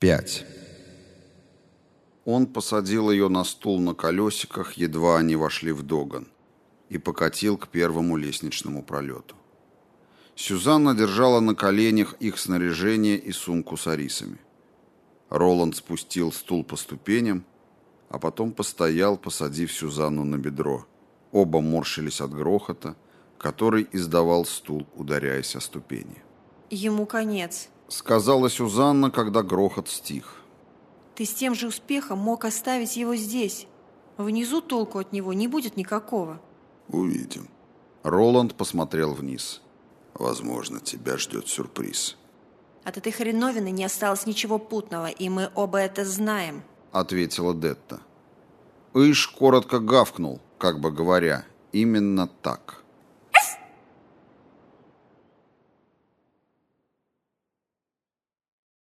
5. Он посадил ее на стул на колесиках, едва они вошли в Доган, и покатил к первому лестничному пролету. Сюзанна держала на коленях их снаряжение и сумку с арисами. Роланд спустил стул по ступеням, а потом постоял, посадив Сюзанну на бедро. Оба морщились от грохота, который издавал стул, ударяясь о ступени. Ему конец. Сказала Сюзанна, когда грохот стих. Ты с тем же успехом мог оставить его здесь. Внизу толку от него не будет никакого. Увидим. Роланд посмотрел вниз. Возможно, тебя ждет сюрприз. От этой хреновины не осталось ничего путного, и мы оба это знаем. Ответила Детта. Иш коротко гавкнул, как бы говоря, именно так.